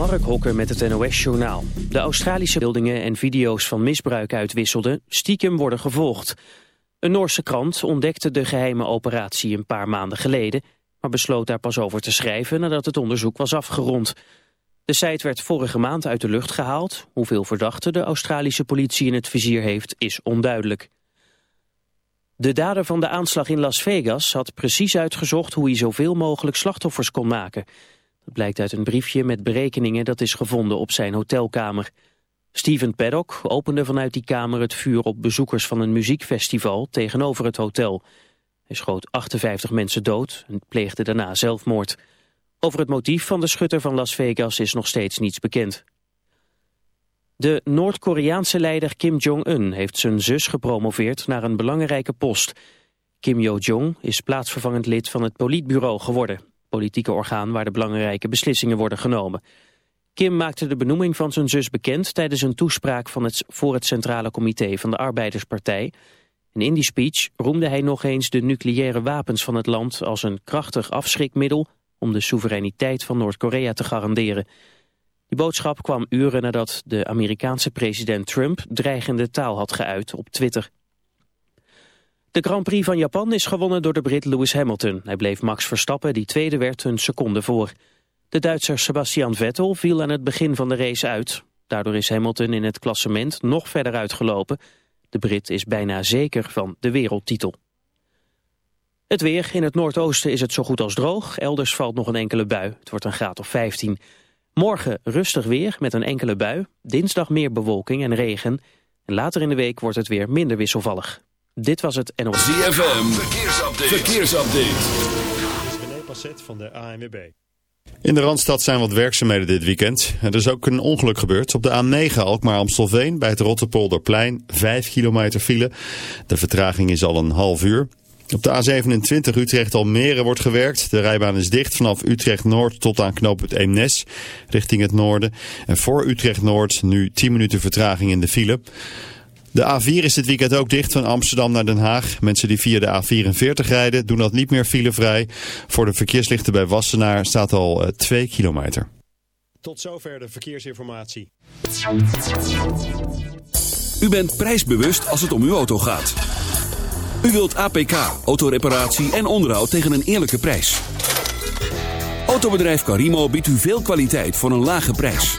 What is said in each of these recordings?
Mark Hokker met het NOS-journaal. De Australische beeldingen en video's van misbruik uitwisselden... stiekem worden gevolgd. Een Noorse krant ontdekte de geheime operatie een paar maanden geleden... maar besloot daar pas over te schrijven nadat het onderzoek was afgerond. De site werd vorige maand uit de lucht gehaald. Hoeveel verdachten de Australische politie in het vizier heeft, is onduidelijk. De dader van de aanslag in Las Vegas had precies uitgezocht... hoe hij zoveel mogelijk slachtoffers kon maken... Blijkt uit een briefje met berekeningen dat is gevonden op zijn hotelkamer. Steven Paddock opende vanuit die kamer het vuur op bezoekers van een muziekfestival tegenover het hotel. Hij schoot 58 mensen dood en pleegde daarna zelfmoord. Over het motief van de schutter van Las Vegas is nog steeds niets bekend. De Noord-Koreaanse leider Kim Jong-un heeft zijn zus gepromoveerd naar een belangrijke post. Kim Yo-jong is plaatsvervangend lid van het politbureau geworden politieke orgaan waar de belangrijke beslissingen worden genomen. Kim maakte de benoeming van zijn zus bekend tijdens een toespraak van het, voor het Centrale Comité van de Arbeiderspartij. En in die speech roemde hij nog eens de nucleaire wapens van het land als een krachtig afschrikmiddel om de soevereiniteit van Noord-Korea te garanderen. Die boodschap kwam uren nadat de Amerikaanse president Trump dreigende taal had geuit op Twitter. De Grand Prix van Japan is gewonnen door de Brit Lewis Hamilton. Hij bleef Max Verstappen, die tweede werd, een seconde voor. De Duitser Sebastian Vettel viel aan het begin van de race uit. Daardoor is Hamilton in het klassement nog verder uitgelopen. De Brit is bijna zeker van de wereldtitel. Het weer. In het noordoosten is het zo goed als droog. Elders valt nog een enkele bui. Het wordt een graad of 15. Morgen rustig weer met een enkele bui. Dinsdag meer bewolking en regen. En later in de week wordt het weer minder wisselvallig. Dit was het NOS. ZFM, verkeersupdate. verkeersupdate. René Passet van de ANWB. In de Randstad zijn wat werkzaamheden dit weekend. Er is ook een ongeluk gebeurd. Op de A9 Alkmaar-Amstelveen bij het Rotterpolderplein. 5 kilometer file. De vertraging is al een half uur. Op de A27 Utrecht-Almere wordt gewerkt. De rijbaan is dicht vanaf Utrecht-Noord tot aan knooppunt Eemnes richting het noorden. En voor Utrecht-Noord nu 10 minuten vertraging in de file. De A4 is dit weekend ook dicht van Amsterdam naar Den Haag. Mensen die via de A44 rijden doen dat niet meer filevrij. Voor de verkeerslichten bij Wassenaar staat al 2 eh, kilometer. Tot zover de verkeersinformatie. U bent prijsbewust als het om uw auto gaat. U wilt APK, autoreparatie en onderhoud tegen een eerlijke prijs. Autobedrijf Carimo biedt u veel kwaliteit voor een lage prijs.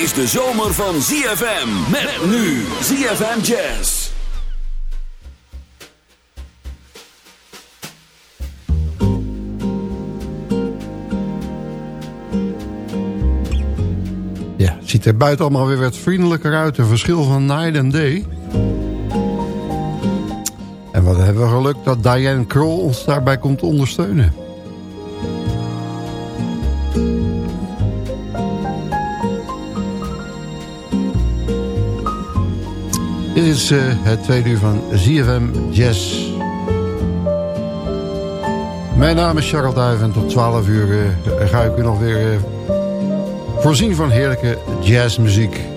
Is de zomer van ZFM. Met nu ZFM Jazz. Ja, het ziet er buiten allemaal weer wat vriendelijker uit. Een verschil van night and day. En wat hebben we geluk dat Diane Kroll ons daarbij komt ondersteunen. Is eh, het tweede uur van ZFM Jazz. Mijn naam is Charles Duijf en tot 12 uur eh, ga ik u nog weer... eh, Voorzien van heerlijke jazzmuziek.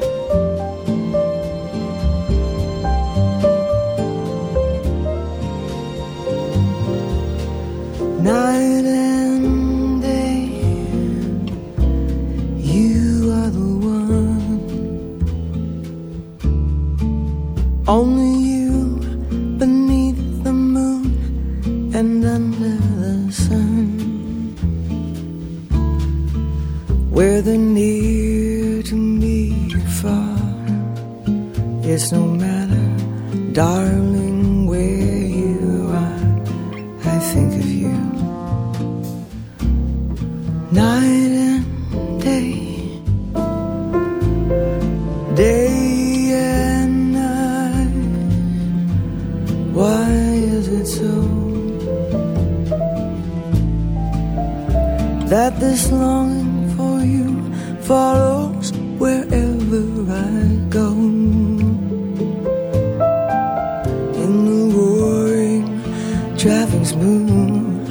Traffic smooth,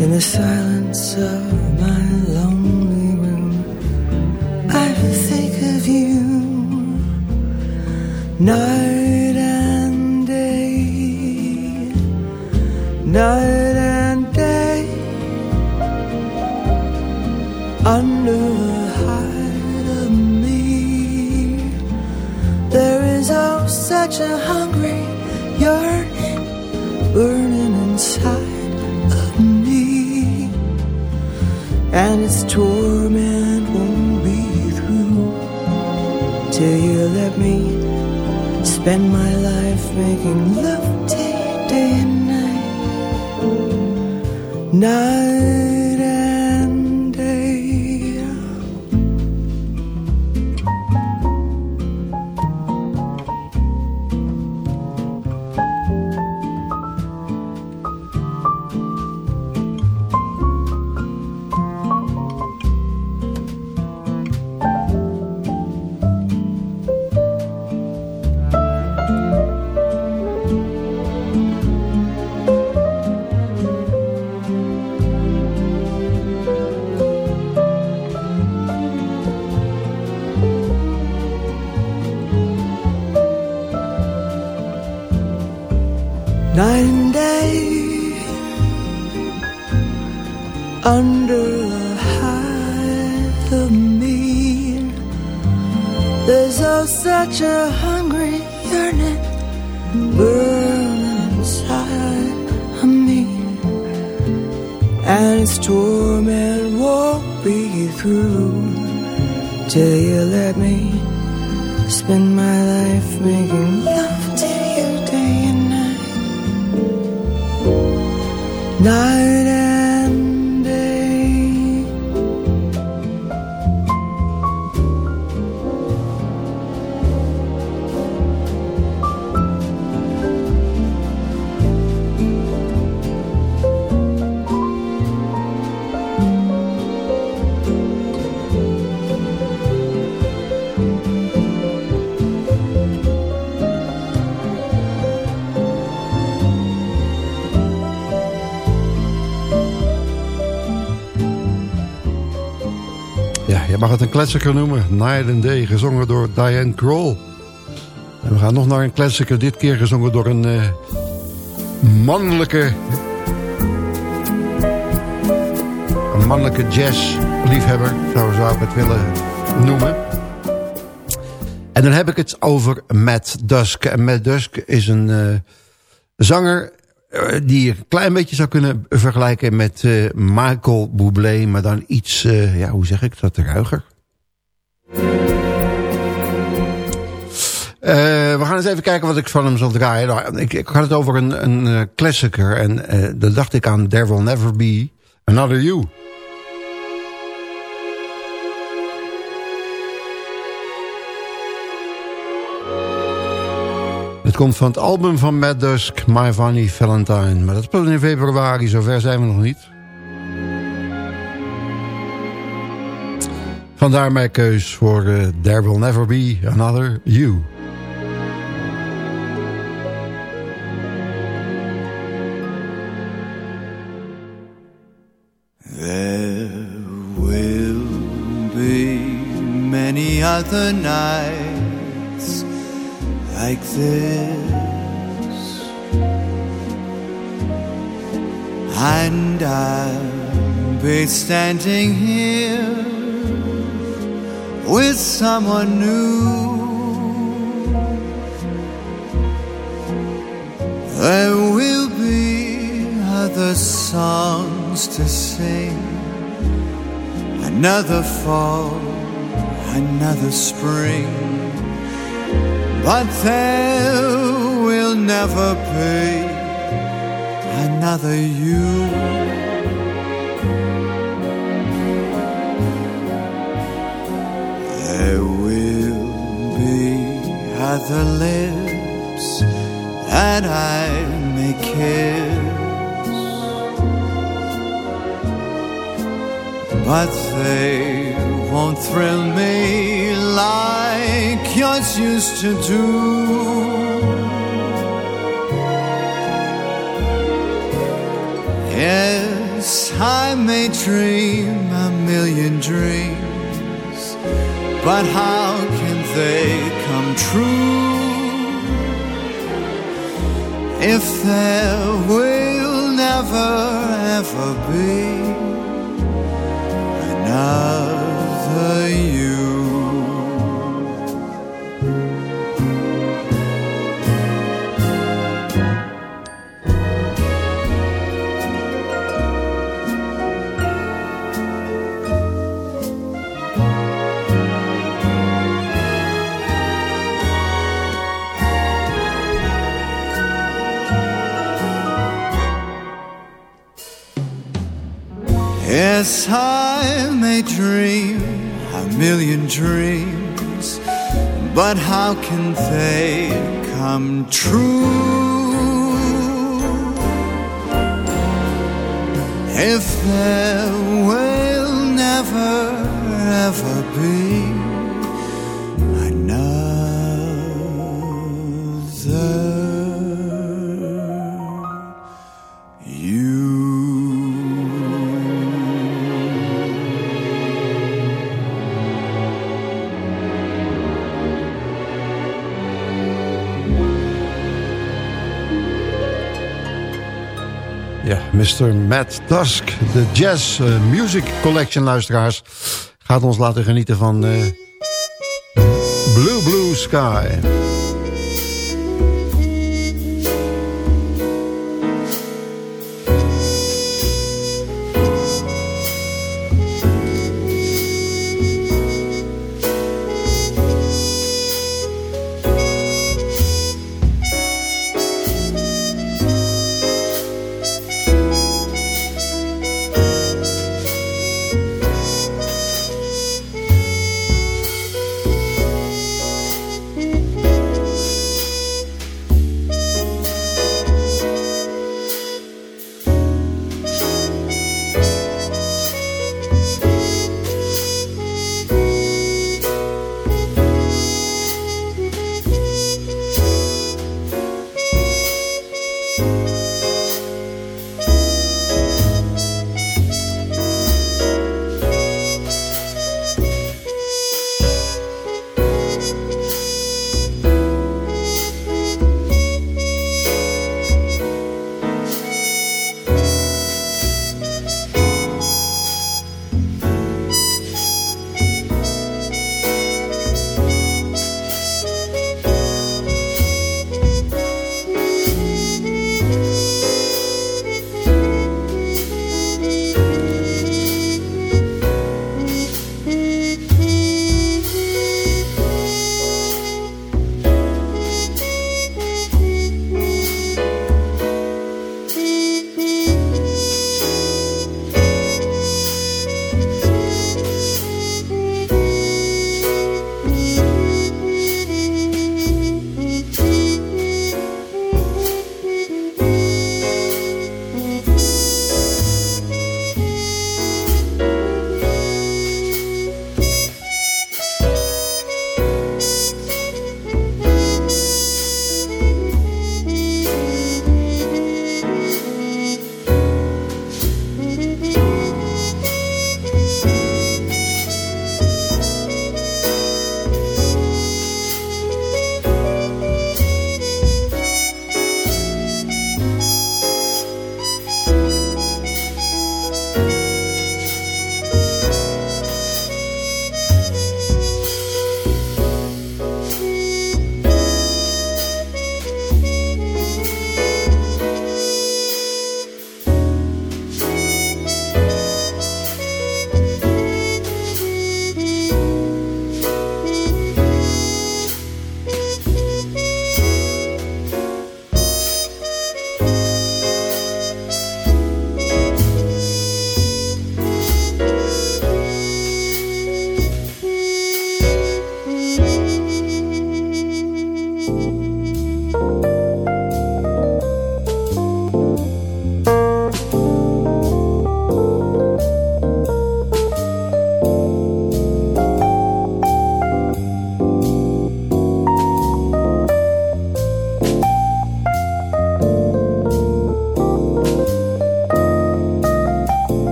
in the silence of my lonely room, I think of you night and day, night and day, under the hide of me. There is oh such a hungry and its torment won't be through till you let me spend my life making love you day and night, night till you let me spend my life making love to you day and night? Night mag het een klassieker noemen. Night and Day, gezongen door Diane Kroll. En we gaan nog naar een klassieker. Dit keer gezongen door een eh, mannelijke... Een mannelijke jazzliefhebber, zo zou ik het willen noemen. En dan heb ik het over Matt Dusk. En Matt Dusk is een eh, zanger die je een klein beetje zou kunnen vergelijken met eh, Michael Bublé, maar dan iets, eh, ja, hoe zeg ik dat, ruiger. Eh, we gaan eens even kijken wat ik van hem zal draaien. Nou, ik, ik had het over een, een eh, en eh dan dacht ik aan There Will Never Be Another You. Komt van het album van Matt Dusk, My Funny Valentine. Maar dat is in februari, zover zijn we nog niet. Vandaar mijn keus voor eh, There Will Never Be Another You. There will be many other nights like this, and I'll be standing here with someone new. There will be other songs to sing, another fall, another spring. But there will never be another you. There will be other lips that I may kiss, but they won't thrill me like yours used to do. Yes, I may dream a million dreams, but how can they come true if there will never ever be another Yes, I may dream a million dreams, but how can they come true? If there will never ever be Mr. Matt Dusk, de Jazz eh, Music Collection luisteraars... gaat ons laten genieten van eh, Blue Blue Sky.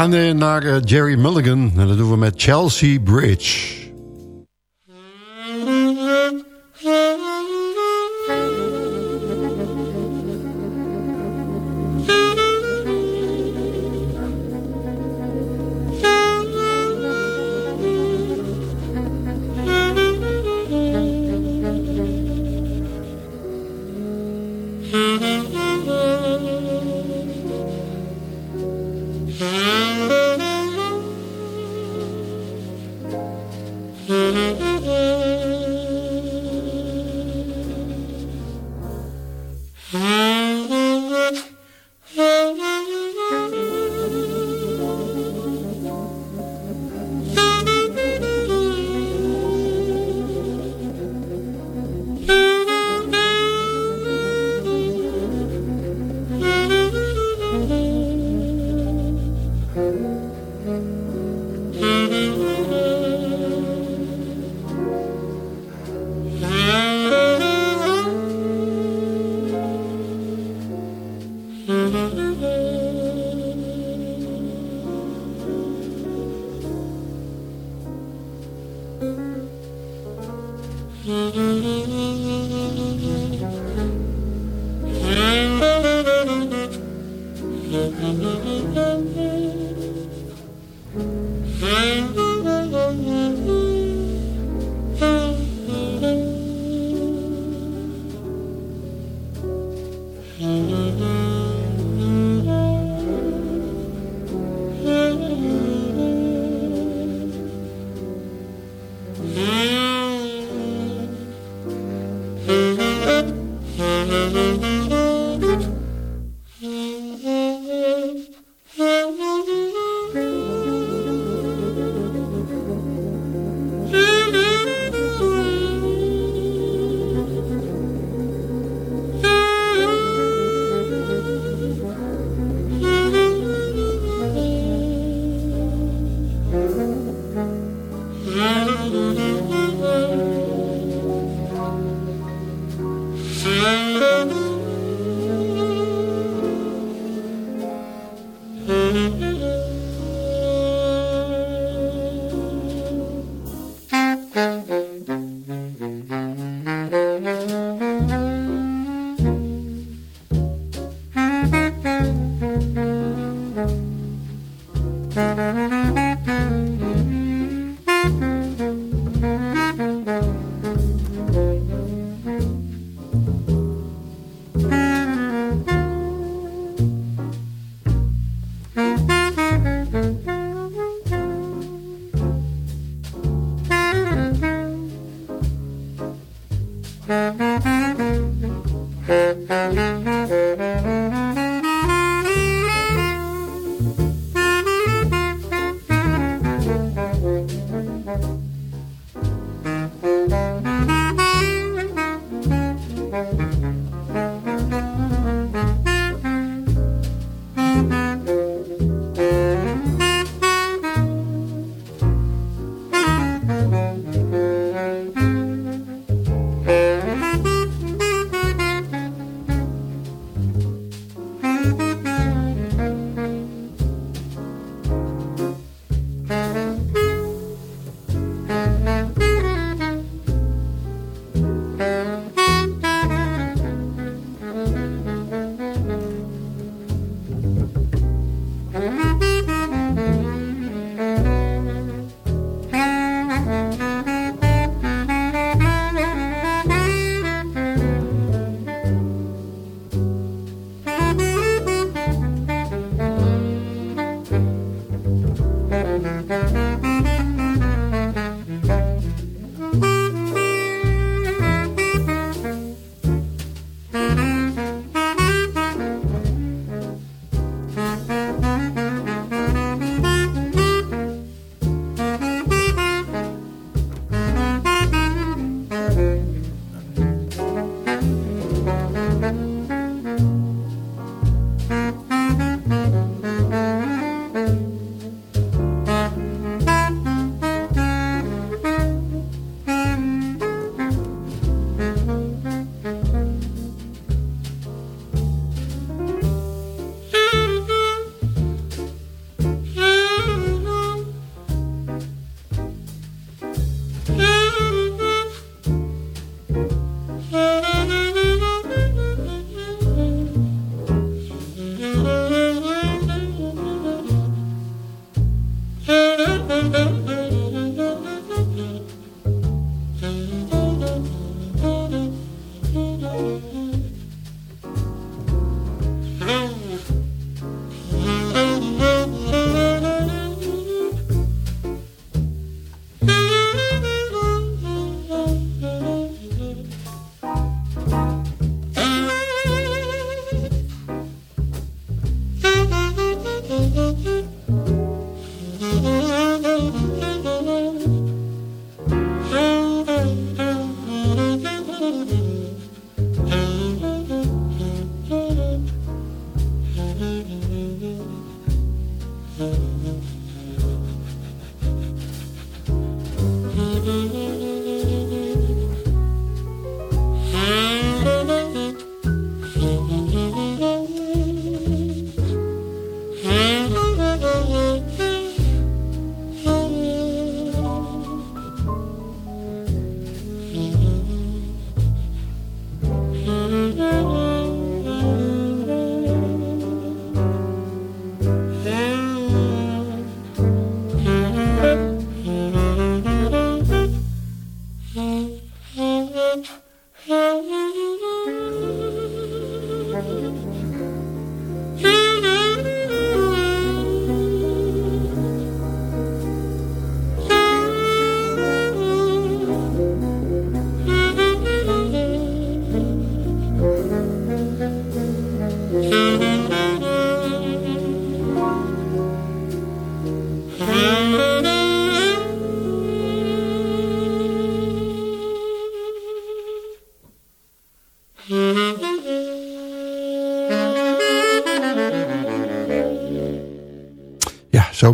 Gaan naar eh, Jerry Mulligan. En dat doen we met Chelsea Bridge.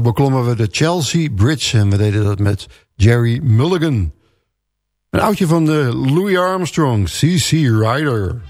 Beklommen we de Chelsea Bridge en we deden dat met Jerry Mulligan. Een oudje van de Louis Armstrong, C.C. Ryder.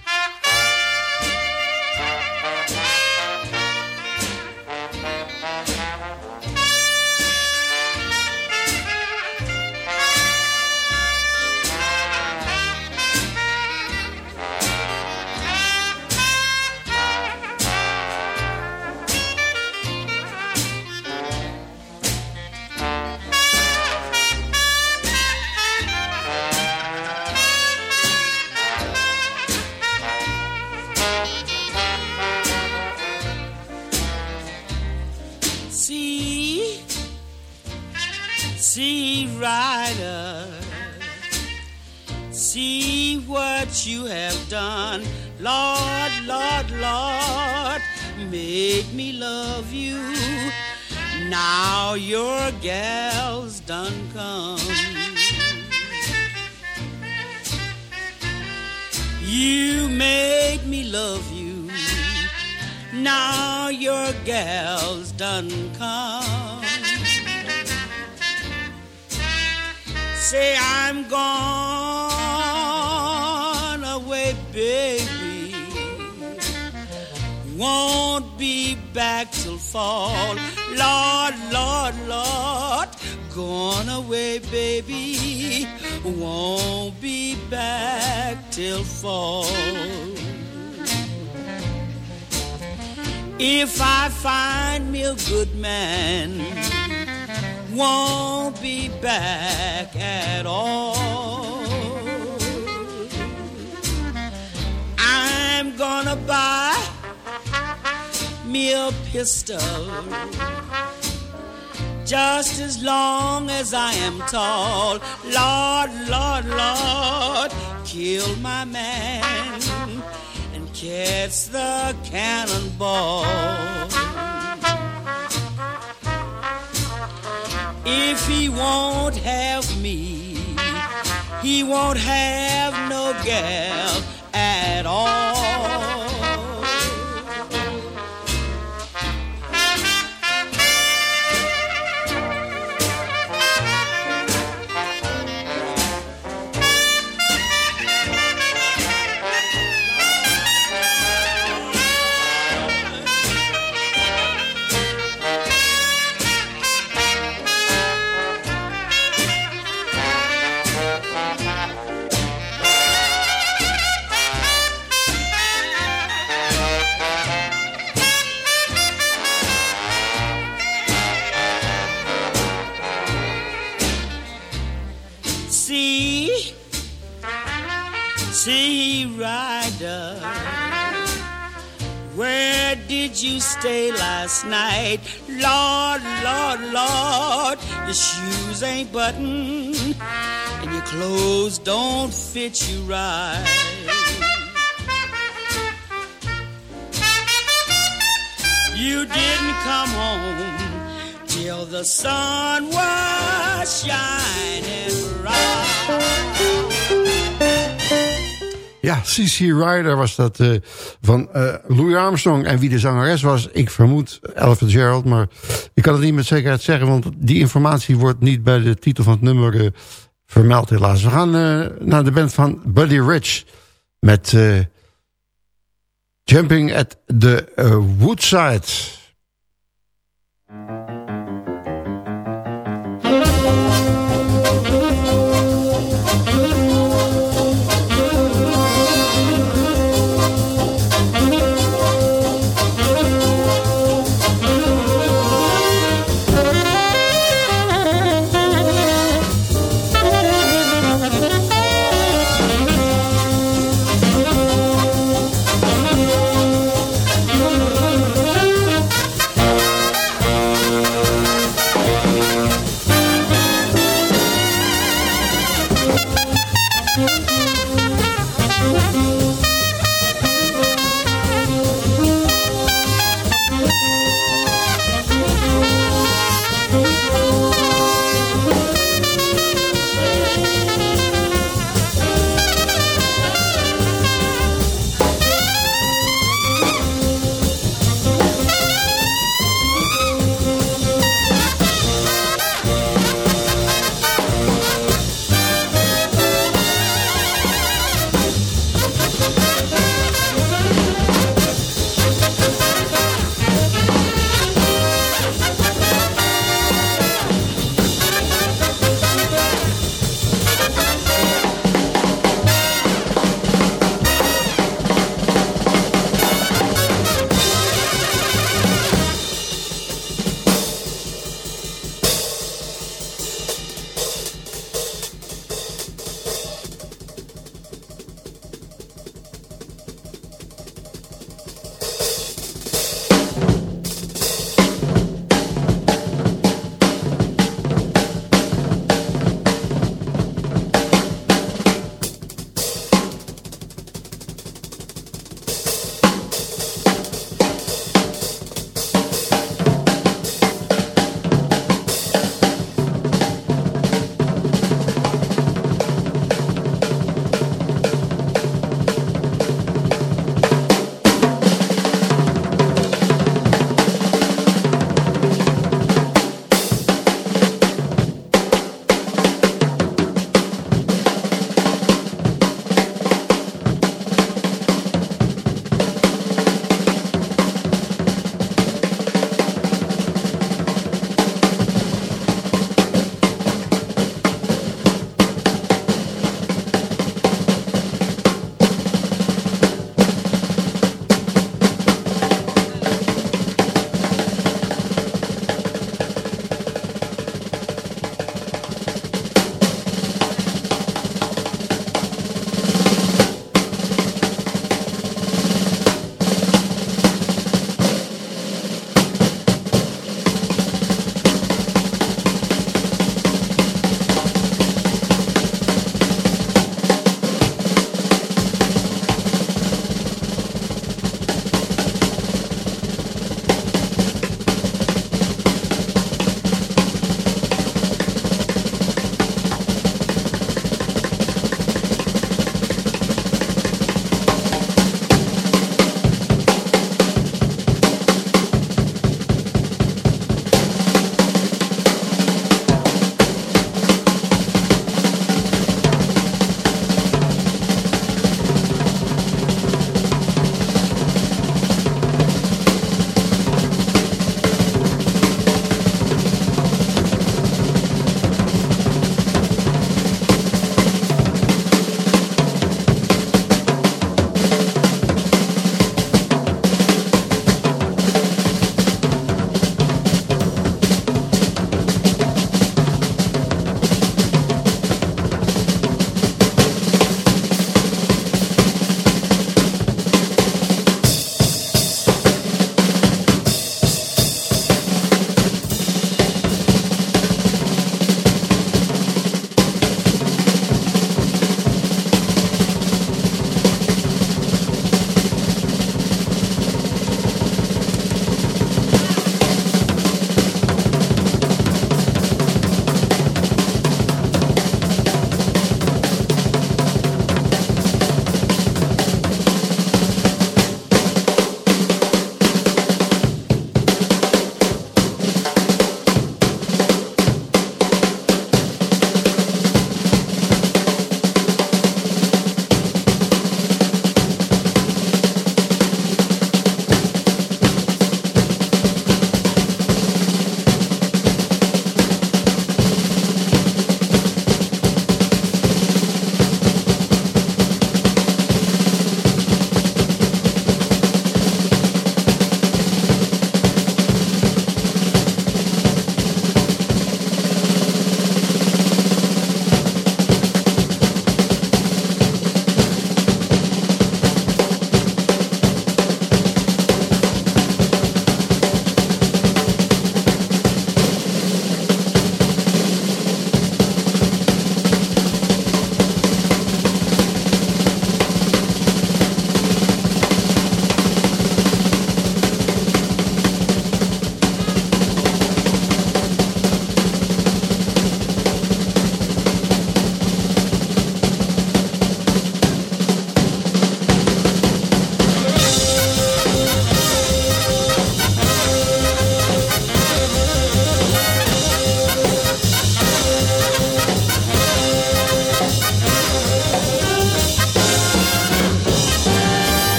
Baby. Won't be back till fall. Lord, Lord, Lord. Gone away, baby. Won't be back till fall. If I find me a good man, won't be back at all. Gonna buy me a pistol just as long as I am tall. Lord, Lord, Lord, kill my man and catch the cannonball. If he won't have me, he won't have no gal at all. Where did you stay last night? Lord, Lord, Lord, your shoes ain't buttoned and your clothes don't fit you right. You didn't come home till the sun was shining bright. Ja, C.C. Ryder was dat eh, van eh, Louis Armstrong. En wie de zangeres was, ik vermoed Ella Fitzgerald. Maar ik kan het niet met zekerheid zeggen, want die informatie wordt niet bij de titel van het nummer eh, vermeld helaas. We gaan naar de band van Buddy Rich met Jumping at the Woodside.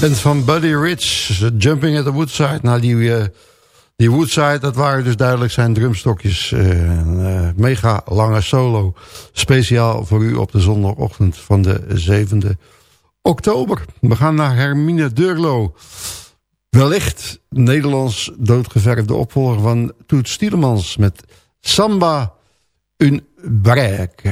Band van Buddy Rich, Jumping at the Woodside. Nou, die, eh, die Woodside, dat waren dus duidelijk zijn drumstokjes. Eh, een eh, mega lange solo. Speciaal voor u op de zondagochtend van de 7e oktober. We gaan naar Hermine Durlo. Wellicht Nederlands doodgeverfde opvolger van Toet Stielemans met Samba un break.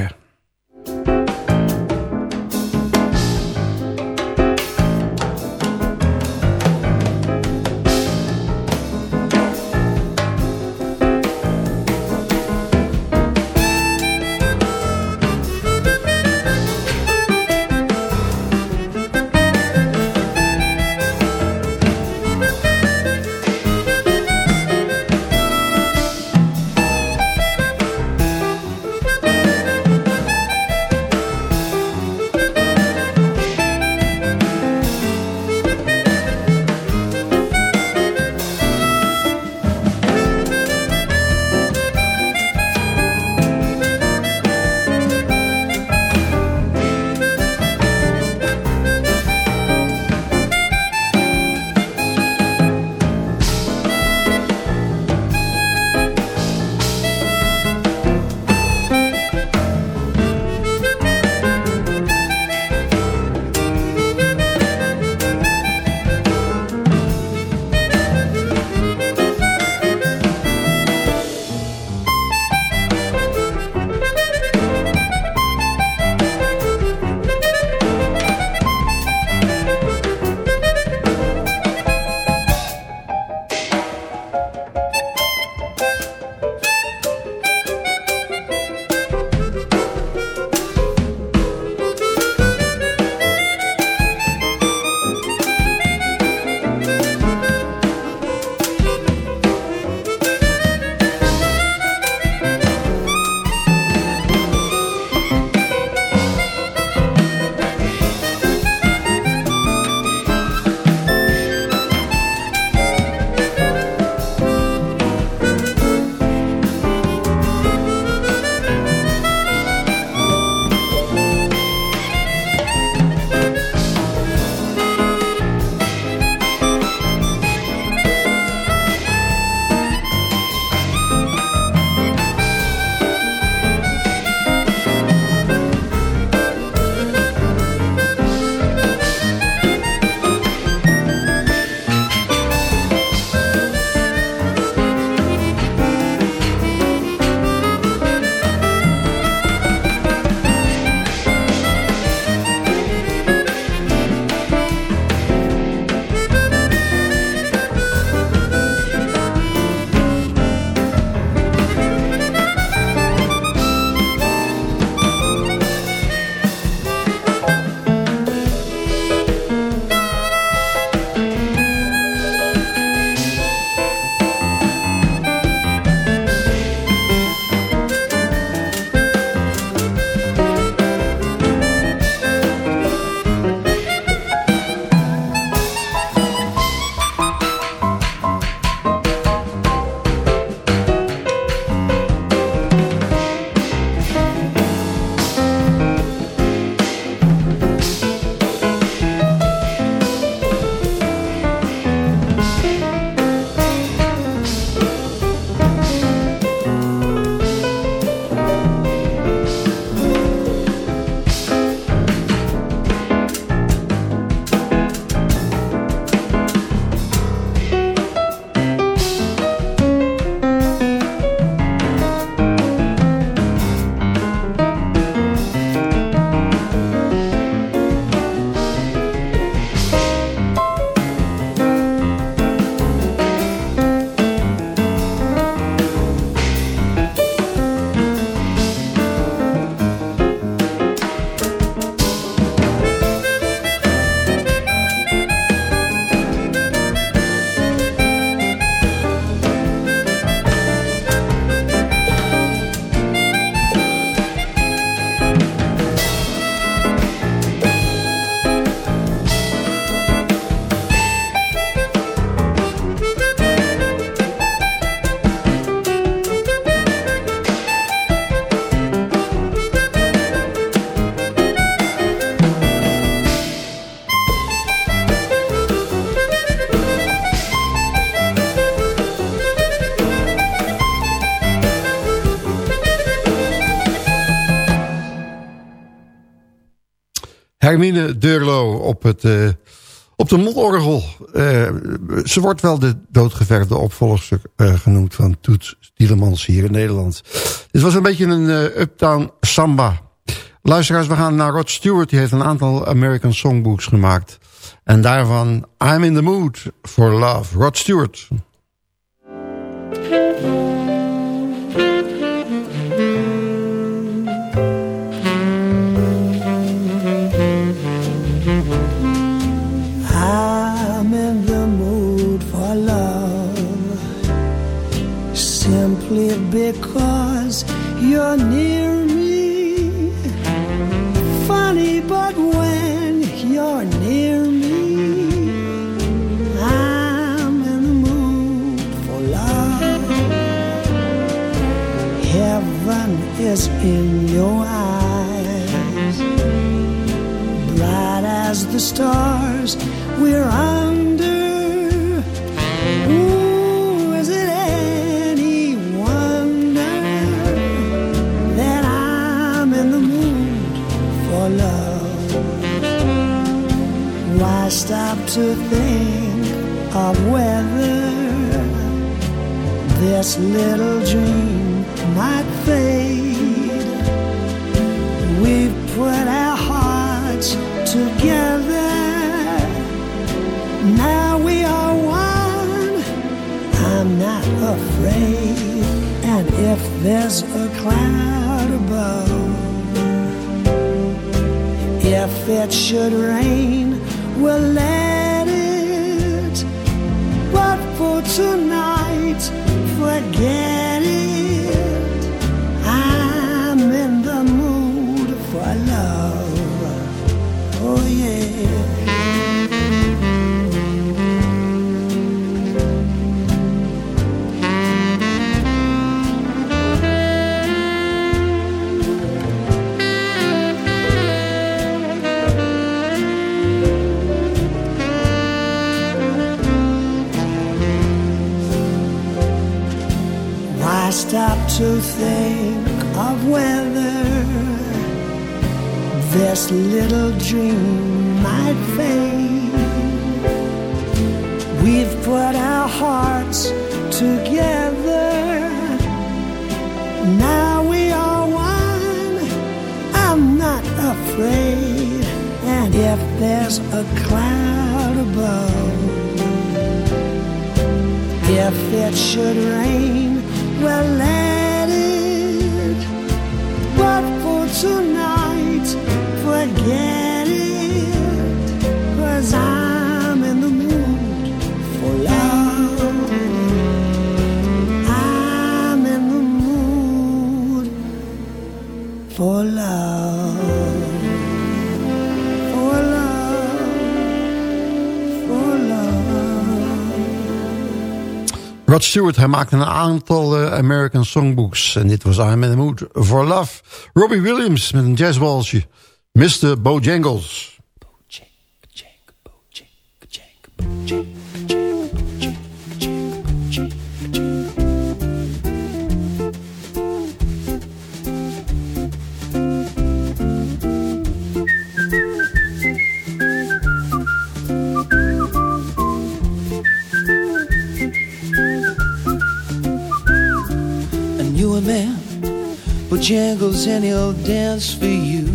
Hermine Deurlo op, het, uh, op de mondorgel. Uh, ze wordt wel de doodgeverfde opvolgster uh, genoemd van Toet Stielemans hier in Nederland. Dit was een beetje een uptown samba. Luisteraars, we gaan naar Rod Stewart. Die heeft een aantal American songbooks gemaakt. En daarvan I'm in the mood for love. Rod Stewart. Because you're near me Funny but when you're near me I'm in the mood for love Heaven is in your eyes Bright as the stars we're under. To think of whether this little dream might fade? We've put our hearts together. Now we are one. I'm not afraid. And if there's a cloud above, if it should rain, we'll let tonight, forget to think of whether this little dream might fade? We've put our hearts together. Now we are one. I'm not afraid. And if there's a cloud above, if it should rain, well, let tonight, forget it. Cause I'm in the mood for love. I'm in the mood for love. Stewart, hij maakte een aantal uh, American songbooks. En dit was I'm in the Mood for Love. Robbie Williams met een jazzwalsje. Mr. Bojangles. I with jangles and he'll dance for you.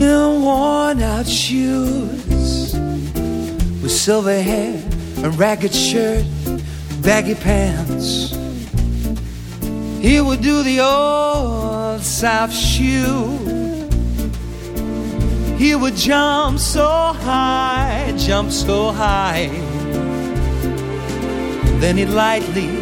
In worn out shoes, with silver hair, a ragged shirt, baggy pants. He would do the old South shoe. He would jump so high, jump so high. Then he'd lightly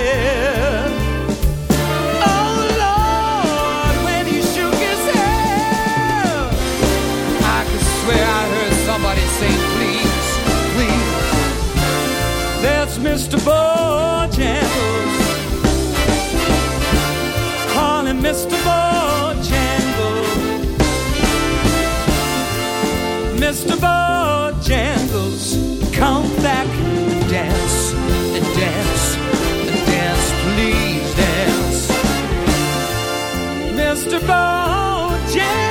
That's Mr. Bojangles. Call him Mr. Bojangles. Mr. Bojangles, come back and dance, and dance, and dance, please dance. Mr. Bojangles,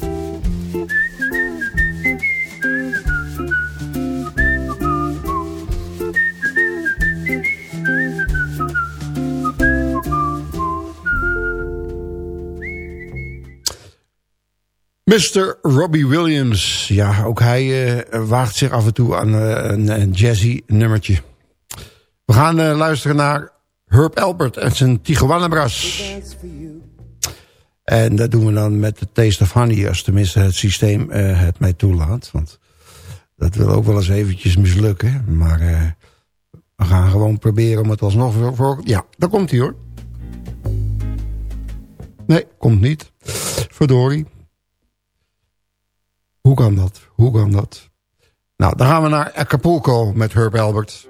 Mr. Robbie Williams. Ja, ook hij eh, waagt zich af en toe aan eh, een, een jazzy nummertje. We gaan eh, luisteren naar Herb Albert en zijn Tijuana Brass. En dat doen we dan met de Taste of Honey, als tenminste het systeem het mij toelaat. Want dat wil ook wel eens eventjes mislukken. Maar we gaan gewoon proberen om het alsnog voor ja, daar komt hij hoor. Nee, komt niet. Verdorie. Hoe kan dat? Hoe kan dat? Nou, dan gaan we naar Acapulco met Herb Albert.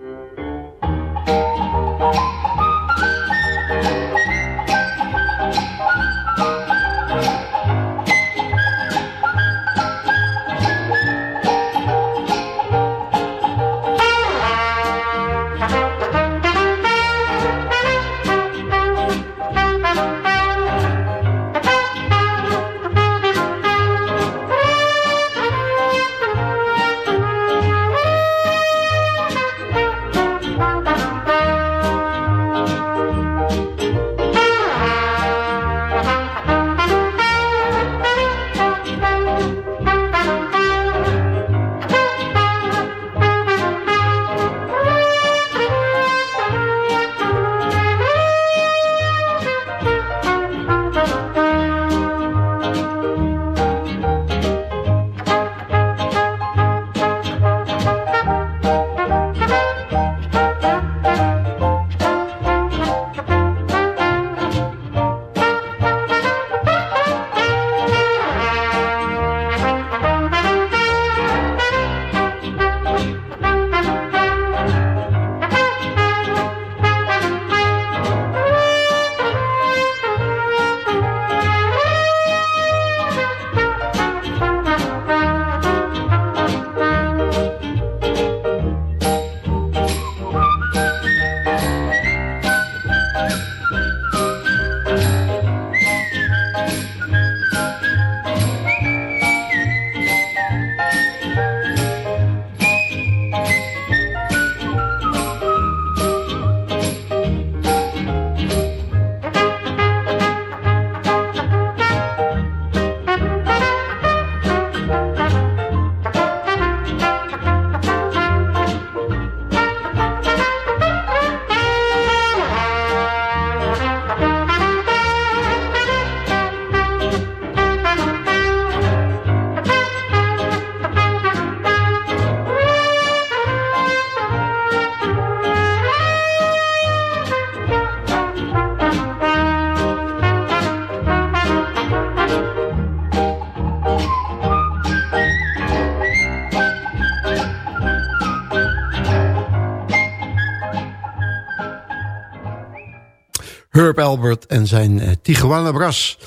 Albert en zijn eh, Tijuana Brass.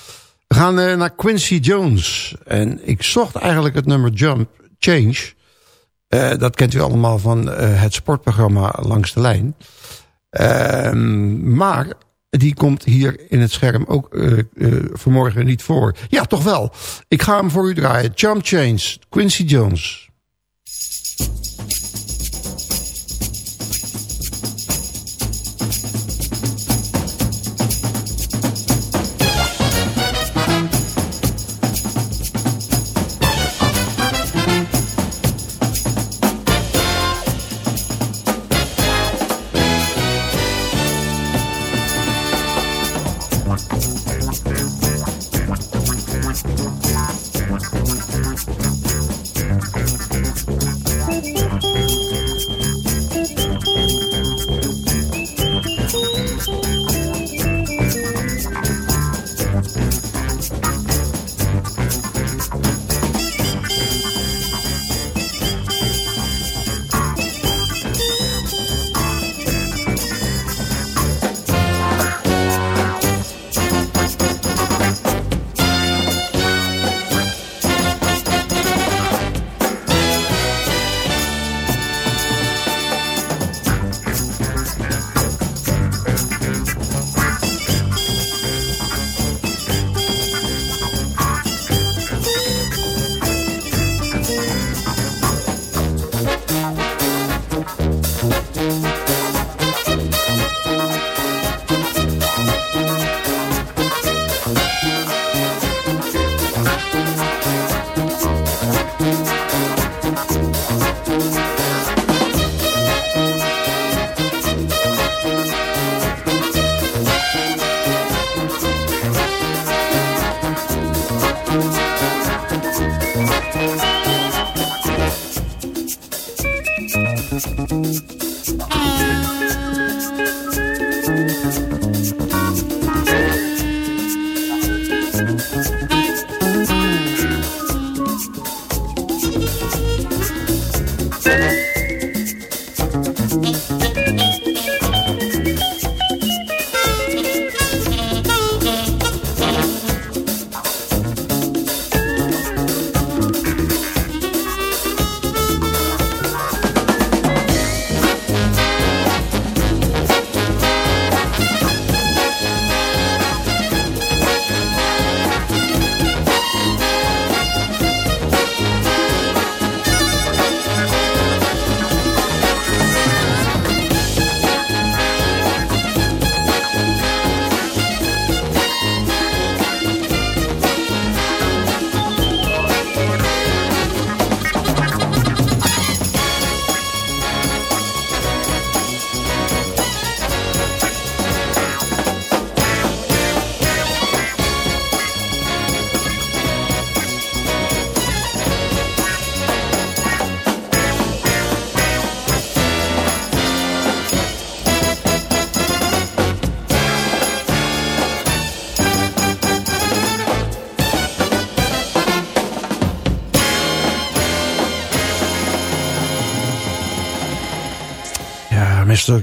Gaan eh, naar Quincy Jones. En ik zocht eigenlijk het nummer Jump Change. Eh, dat kent u allemaal van het sportprogramma Langs de Lijn. Ehm, maar die komt hier in het scherm ook vanmorgen niet voor. Ja, toch wel. Ik ga hem voor u draaien. Jump Change, Quincy Jones.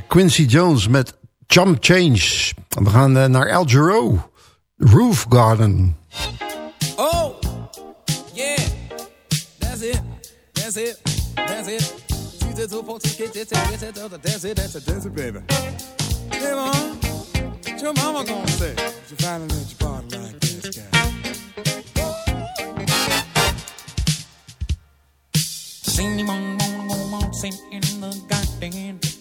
Quincy Jones met Jump Change. We gaan eh, naar El Giro. Roof Garden. Oh, yeah, that's it, that's it, that's it. Two to two, four, two, get it, get it, that's it, that's it, that's it, baby. Hey, mom, what your mama gonna say? She finally let you party like this guy. Does anyone wanna go waltzing in the garden?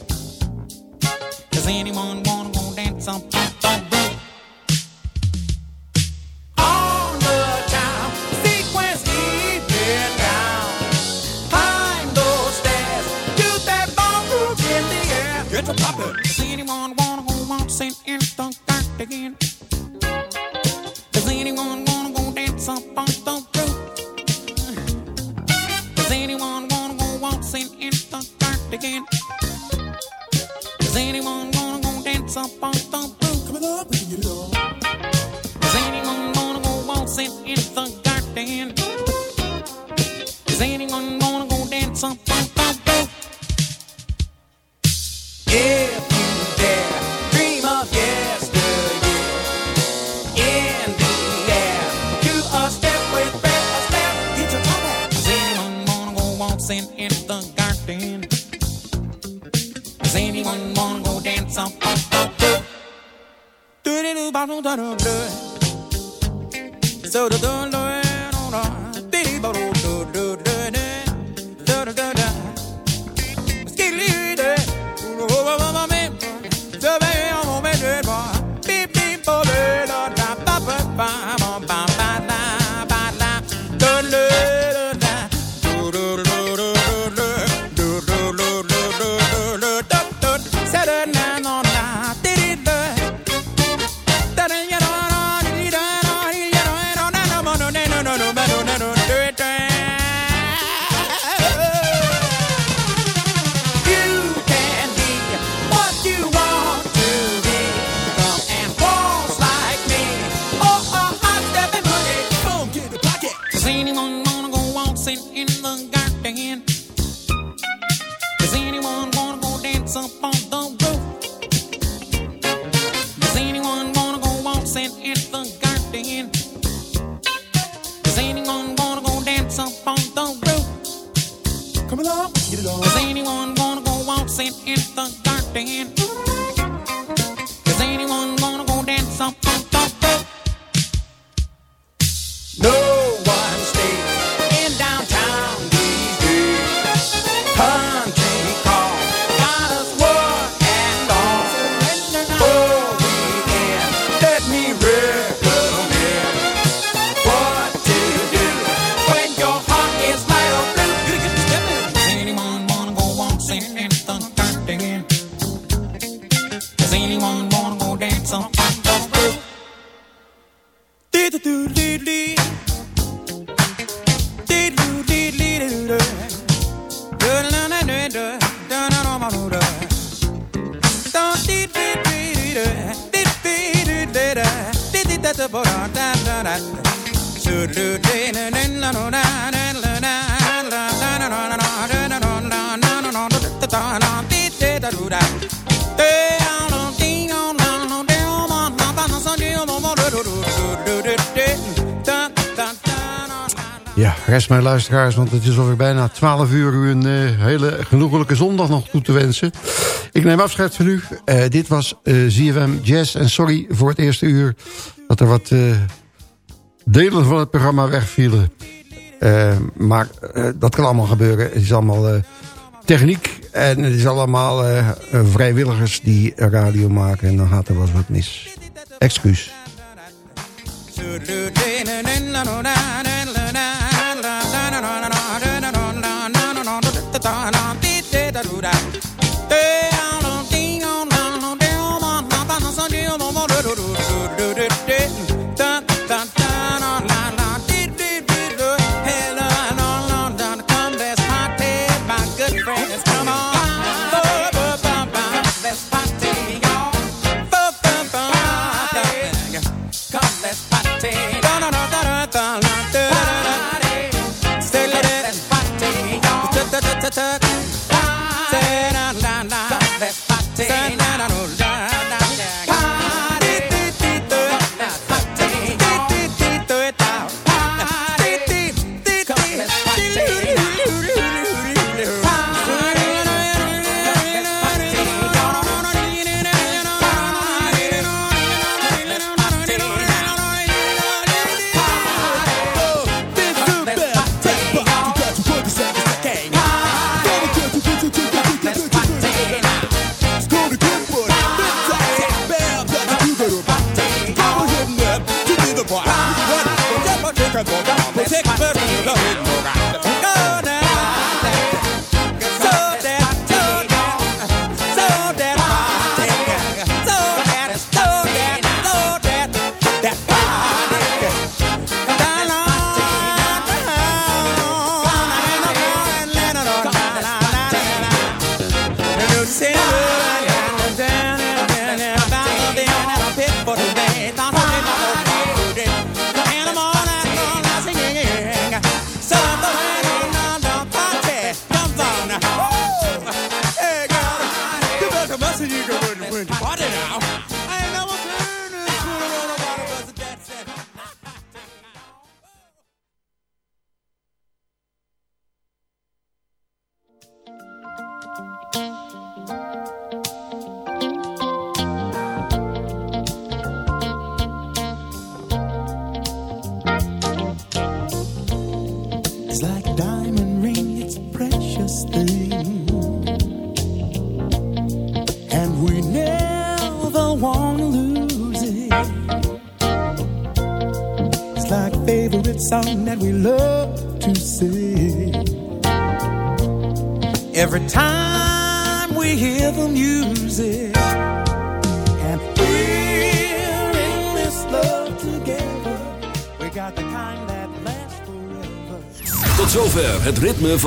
Anyone wanna go dance on Ja, rest mijn luisteraars, want het is alweer bijna 12 uur... u een eh, hele genoegelijke zondag nog toe te wensen. Ik neem afscheid van u. Eh, dit was eh, uh, ZFM Jazz. En sorry voor het eerste uur dat er wat delen van het programma wegvielen. maar dat kan allemaal gebeuren. Het is allemaal techniek en het is allemaal vrijwilligers die radio maken. En dan gaat er wel wat mis. Excuus. protect first, love it more.